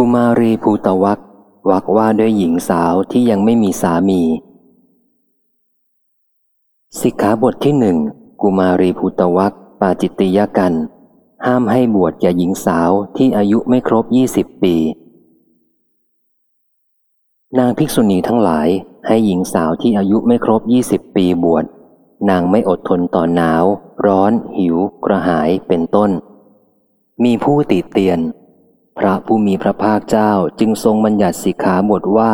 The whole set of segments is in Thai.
กุมารีภูตวักวักว่าด้วยหญิงสาวที่ยังไม่มีสามี สิกขาบทที่หนึ่งกุมารีภูตวักปาจิตติยกัน ห้ามให้บวชแก่หญิงสาวที่อายุไม่ครบยี่สิบปี นางภิกษุณีทั้งหลายให้หญิงสาวที่อายุไม่ครบยี่สิบปีบวช นางไม่อดทนต่อหนาว ร้อน หิว กระหายเป็นต้น มีผู้ติเตียน พระผู้มีพระภาคเจ้าจึงทรงบัญญัติสิกขาบทว่า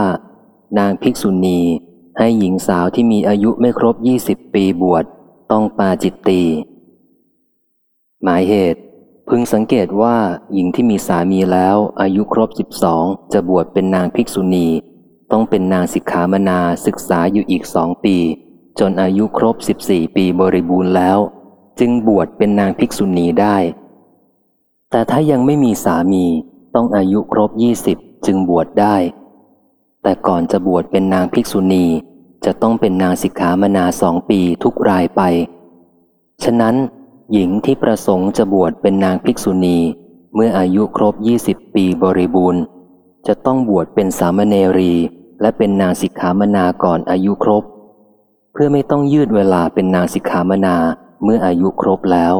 นางภิกษุณีให้หญิงสาวที่มีอายุไม่ครบยี่สิบปีบวชต้องปาจิตตี หมายเหตุ พึงสังเกตว่าหญิงที่มีสามีแล้วอายุครบสิบสองจะบวชเป็นนางภิกษุณี ต้องเป็นนางสิกขามนาศึกษาอยู่อีกสองปี จนอายุครบสิบสี่ปีบริบูรณ์แล้ว จึงบวชเป็นนางภิกษุณีได้ แต่ถ้ายังไม่มีสามี ต้องอายุครบยี่สิบจึงบวชได้ แต่ก่อนจะบวชเป็นนางภิกษุณี จะต้องเป็นนางสิกขามนาสองปีทุกรายไป ฉะนั้นหญิงที่ประสงค์จะบวชเป็นนางภิกษุณี เมื่ออายุครบยี่สิบปีบริบูรณ์ จะต้องบวชเป็นสามเณรี และเป็นนางสิกขามนาก่อนอายุครบ เพื่อไม่ต้องยืดเวลาเป็นนางสิกขามนาเมื่ออายุครบแล้ว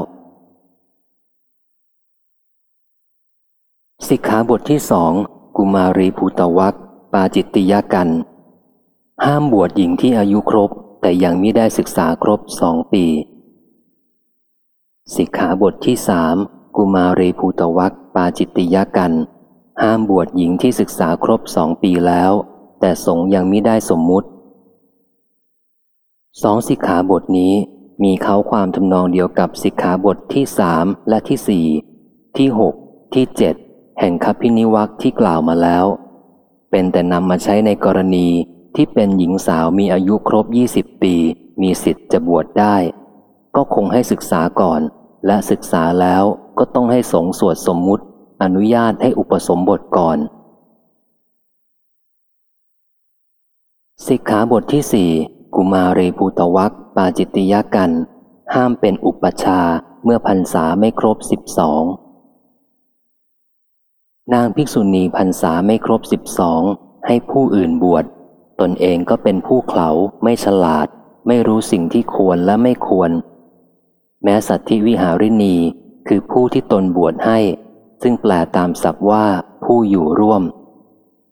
สิกขาบทที่สองกุมารีภูตวักปาจิตติยกัน ห้ามบวชหญิงที่อายุครบ แต่ยังไม่ได้ศึกษาครบสองปี สิกขาบทที่สามกุมารีภูตวักปาจิตติยกัน ห้ามบวชหญิงที่ศึกษาครบสองปีแล้ว แต่สงยังมิได้สมมุติสองสิกขาบทนี้มีเขาความทำนองเดียวกับสิกขาบทที่สามและที่สี่ที่หกที่เจ็ด แห่งคพินิวักที่กล่าวมาแล้ว เป็นแต่นำมาใช้ในกรณีที่เป็นหญิงสาวมีอายุครบยี่สิบปี มีสิทธิ์จะบวชได้ ก็คงให้ศึกษาก่อน และศึกษาแล้วก็ต้องให้สงสวดสมมุติ อนุญาตให้อุปสมบทก่อน สิกขาบทที่สี่กุมารีภูตวักปาจิตติยกัน ห้ามเป็นอุปชาเมื่อพรรษาไม่ครบสิบสอง นางภิกษุณีพรรษาไม่ครบสิบสองให้ผู้อื่นบวชตนเองก็เป็นผู้เขาไม่ฉลาด ไม่รู้สิ่งที่ควรและไม่ควร แม้สัตธิวิหาริณีคือผู้ที่ตนบวชให้ ซึ่งแปลตามศัพท์ว่าผู้อยู่ร่วม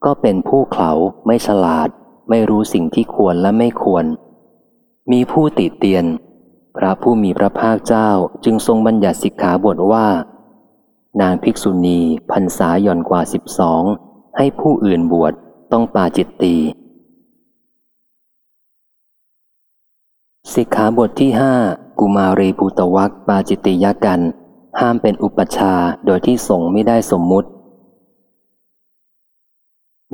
ก็เป็นผู้เขาไม่ฉลาด ไม่รู้สิ่งที่ควรและไม่ควร มีผู้ติเตียน พระผู้มีพระภาคเจ้าจึงทรงบัญญัติสิกขาบทว่า นางภิกษุณีพรรษาย่อนกว่าสิบสองให้ผู้อื่นบวชต้องปาจิตตีสิกขาบทที่ห้ากุมารีภูตวักปาจิตติยกัน ห้ามเป็นอุปชาโดยที่สงไม่ได้สมมุติ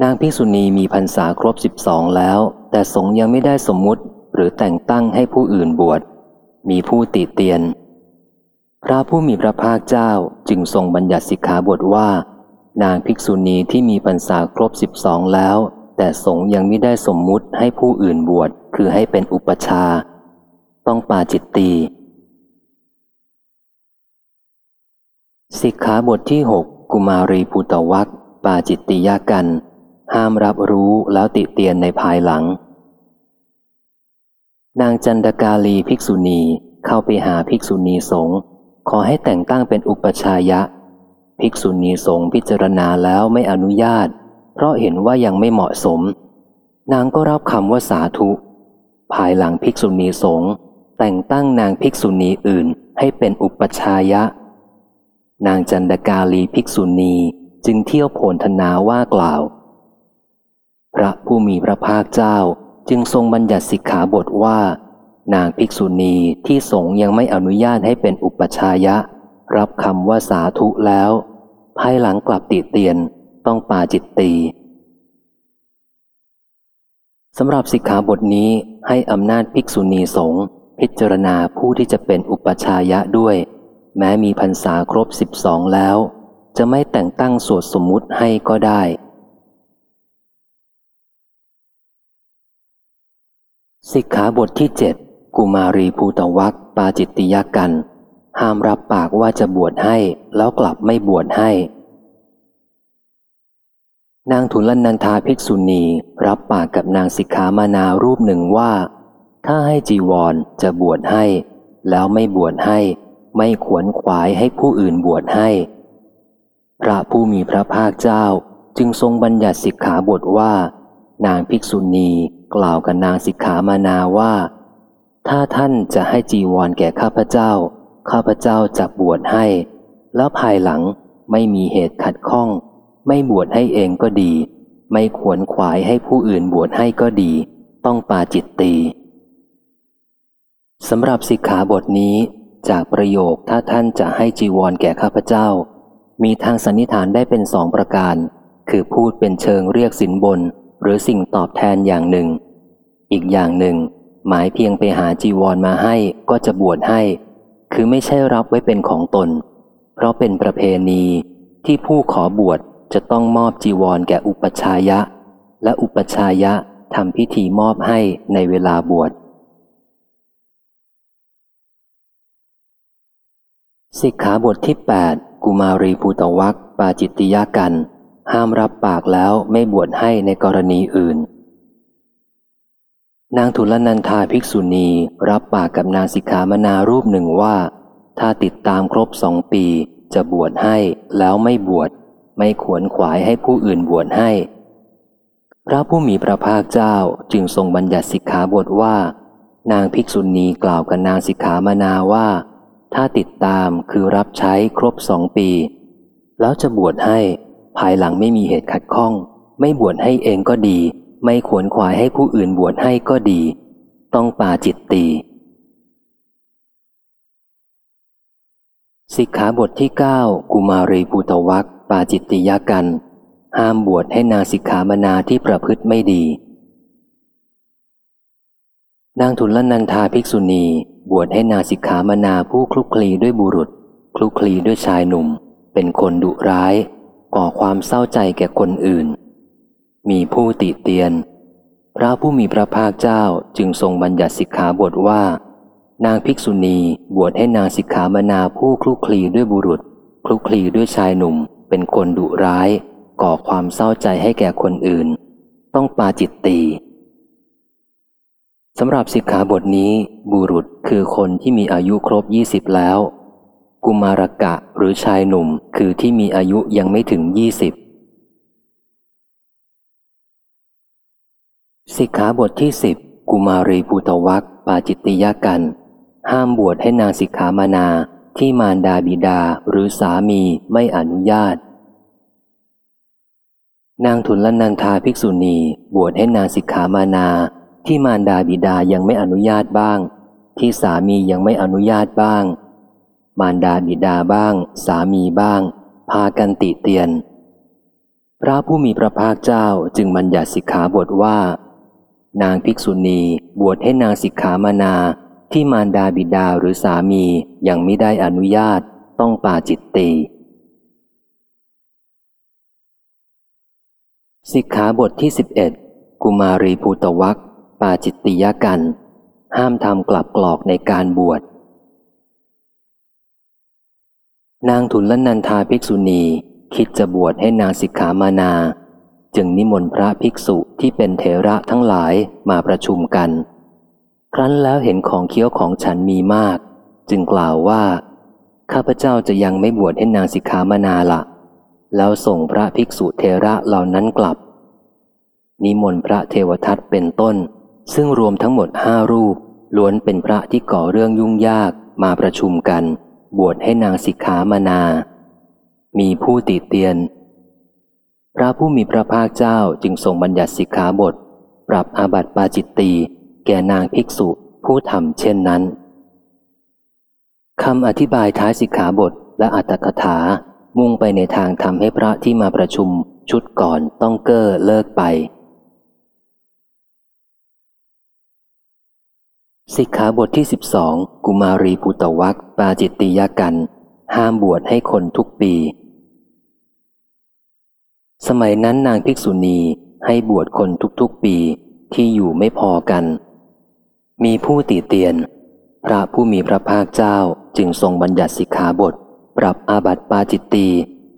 นางภิกษุณีมีพรรษาครบสิบสองแล้ว แต่สงยังไม่ได้สมมุติหรือแต่งตั้งให้ผู้อื่นบวชมีผู้ติเตียน พระผู้มีพระภาคเจ้าจึงทรงบัญญัติสิกขาบทว่า นางภิกษุณีที่มีพรรษาครบสิบสองแล้ว แต่สงยังไม่ได้สมมุติให้ผู้อื่นบวชคือให้เป็นอุปชา ต้องปาจิตตีสิกขาบทที่หกกุมารีภูตวักปาจิตติยากัน ห้ามรับรู้แล้วติเตียนในภายหลัง นางจันดกาลีภิกษุณีเข้าไปหาภิกษุณีสงฆ์ ขอให้แต่งตั้งเป็นอุปชายะ ภิกษุณีสงฆ์พิจารณาแล้วไม่อนุญาต เพราะเห็นว่ายังไม่เหมาะสม นางก็รับคำว่าสาธุ ภายหลังภิกษุณีสงฆ์แต่งตั้งนางภิกษุณีอื่นให้เป็นอุปชายะ นางจันดกาลีภิกษุณีจึงเที่ยวโผนธนาว่ากล่าว พระผู้มีพระภาคเจ้าจึงทรงบัญญัติสิกขาบทว่า นางภิกษุณีที่สงยังไม่อนุญาตให้เป็นอุปชายะ รับคำว่าสาธุแล้ว ภายหลังกลับติเตียนต้องปาจิตตีสำหรับสิกขาบทนี้ให้อำนาจภิกษุณีสงฆ์พิจารณาผู้ที่จะเป็นอุปชายะด้วย แม้มีพรรษาครบสิบสองแล้ว จะไม่แต่งตั้งสวดสมมุติให้ก็ได้ สิกขาบทที่เจ็ด กุมารีภูตวักปาจิตติยกัน ห้ามรับปากว่าจะบวชให้แล้วกลับไม่บวชให้ นางทุลนันทาภิกษุณีรับปากกับนางสิกขามานารูปหนึ่งว่า ถ้าให้จีวรจะบวชให้ แล้วไม่บวชให้ ไม่ขวนขวายให้ผู้อื่นบวชให้ พระผู้มีพระภาคเจ้าจึงทรงบัญญัติสิกขาบทว่า นางภิกษุณีกล่าวกับนางสิกขามานาว่า ถ้าท่านจะให้จีวรแก่ข้าพเจ้า ข้าพเจ้าจะบวชให้ แล้วภายหลังไม่มีเหตุขัดข้อง ไม่บวชให้เองก็ดี ไม่ขวนขวายให้ผู้อื่นบวชให้ก็ดี ต้องปาจิตตีสำหรับสิกขาบทนี้ จากประโยคถ้าท่านจะให้จีวรแก่ข้าพเจ้า มีทางสันนิษฐานได้เป็นสองประการ คือพูดเป็นเชิงเรียกสินบน หรือสิ่งตอบแทนอย่างหนึ่ง อีกอย่างหนึ่ง หมายเพียงไปหาจีวรมาให้ก็จะบวชให้ คือไม่ใช่รับไว้เป็นของตน เพราะเป็นประเพณีที่ผู้ขอบวชจะต้องมอบจีวรแก่อุปชายะ และอุปชายะทำพิธีมอบให้ในเวลาบวชสิกขาบทที่ 8 กุมารีภูตวักปาจิตติยากัน ห้ามรับปากแล้วไม่บวชให้ในกรณีอื่น นางทุลนันทาภิกษุณีรับปากกับนางสิกขามนารูปหนึ่งว่า ถ้าติดตามครบสองปี จะบวชให้แล้วไม่บวช ไม่ขวนขวายให้ผู้อื่นบวชให้ พระผู้มีพระภาคเจ้าจึงทรงบัญญัติสิกขาบทว่า นางภิกษุณีกล่าวกับนางสิกขามานาว่า ถ้าติดตามคือรับใช้ครบสองปี แล้วจะบวชให้ ภายหลังไม่มีเหตุขัดข้อง ไม่บวชให้เองก็ดี ไม่ขวนขวายให้ผู้อื่นบวชให้ก็ดี ต้องปาจิตตีสิกขาบทที่ 9 กุมารีภูตวักปาจิตติยกัน ห้ามบวชให้นางสิกขามนาที่ประพฤติไม่ดี นางทุลนันทาภิกษุณี บวชให้นางสิกขามนาผู้คลุกคลีด้วยบุรุษ คลุกคลีด้วยชายหนุ่ม เป็นคนดุร้าย ก่อความเศร้าใจแก่คนอื่น มีผู้ติเตียน พระผู้มีพระภาคเจ้าจึงทรงบัญญัติสิกขาบทว่า นางภิกษุณีบวชให้นางสิกขามนาผู้คลุกคลีด้วยบุรุษ คลุกคลีด้วยชายหนุ่ม เป็นคนดุร้าย ก่อความเศร้าใจให้แก่คนอื่น ต้องปาจิตตีสำหรับสิกขาบทนี้ บุรุษคือคนที่มีอายุครบยี่สิบแล้ว กุมารกะหรือชายหนุ่มคือที่มีอายุยังไม่ถึงยี่ สิกขาบทที่สิบกุมารีภูตวักปาจิตติยกัน ห้ามบวชให้นางสิกขามานาที่มารดาบิดาหรือสามีไม่อนุญาต นางทุนละนันทาภิกษุณีบวชให้นางสิกขามานาที่มารดาบิดายังไม่อนุญาตบ้าง ที่สามียังไม่อนุญาตบ้าง มารดาบิดาบ้าง สามีบ้าง พากันติเตียน พระผู้มีพระภาคเจ้าจึงบัญญัติสิกขาบทว่า นางภิกษุณีบวชให้นางสิกขามานาที่มารดาบิดาหรือสามียังไม่ได้อนุญาตต้องปาจิตตีสิกขาบทที่ 11 กุมารีภูตวักปาจิตติยกัน ห้ามทำกลับกรอกในการบวช นางทุนลนันทาภิกษุณี คิดจะบวชให้นางสิกขามานา จึงนิมนต์พระภิกษุที่เป็นเถระทั้งหลายมาประชุมกัน ครั้นแล้วเห็นของเคี้ยวของฉันมีมาก จึงกล่าวว่า ข้าพเจ้าจะยังไม่บวชให้นางสิกขามานาละแล้วส่งพระภิกษุเทระเหล่านั้นกลับ นิมนต์พระเทวทัตเป็นต้น ซึ่งรวมทั้งหมดห้ารูป ล้วนเป็นพระที่ก่อเรื่องยุ่งยากมาประชุมกัน บวชให้นางสิกขามานา มีผู้ติเตียน พระผู้มีพระภาคเจ้าจึงทรงบัญญัติสิกขาบท ปรับอาบัติปาจิตตีแก่นางภิกษุผู้ทำเช่นนั้นคำอธิบายท้ายสิกขาบทและอัตถกถามุ่งไปในทางทำให้พระที่มาประชุมชุดก่อนต้องเก้อเลิกไป สิกขาบทที่ 12 กุมารีปุตวักปาจิตติยกัน ห้ามบวชให้คนทุกปี สมัยนั้นนางภิกษุณีให้บวชคนทุกๆปีที่อยู่ไม่พอกัน มีผู้ติเตียน พระผู้มีพระภาคเจ้าจึงทรงบัญญัติสิกขาบท ปรับอาบัติปาจิตตี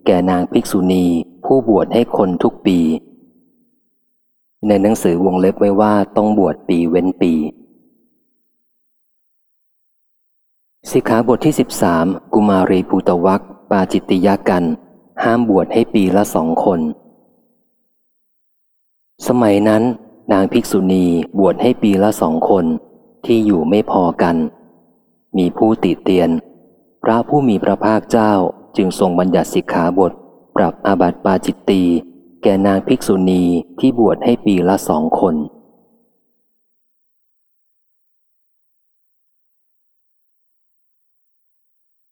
แก่นางภิกษุณีผู้บวชให้คนทุกปี ในหนังสือวงเล็บไว้ว่าต้องบวชปีเว้นปี สิกขาบทที่สิบสามกุมารีภูตวักปาจิตติยากัน ห้ามบวชให้ปีละสองคน สมัยนั้น นางภิกษุณีบวชให้ปีละสองคนที่อยู่ไม่พอกัน มีผู้ติเตียน พระผู้มีพระภาคเจ้าจึงทรงบัญญัติสิกขาบท ปรับอาบัติปาจิตตีแก่นางภิกษุณีที่บวชให้ปีละสองคน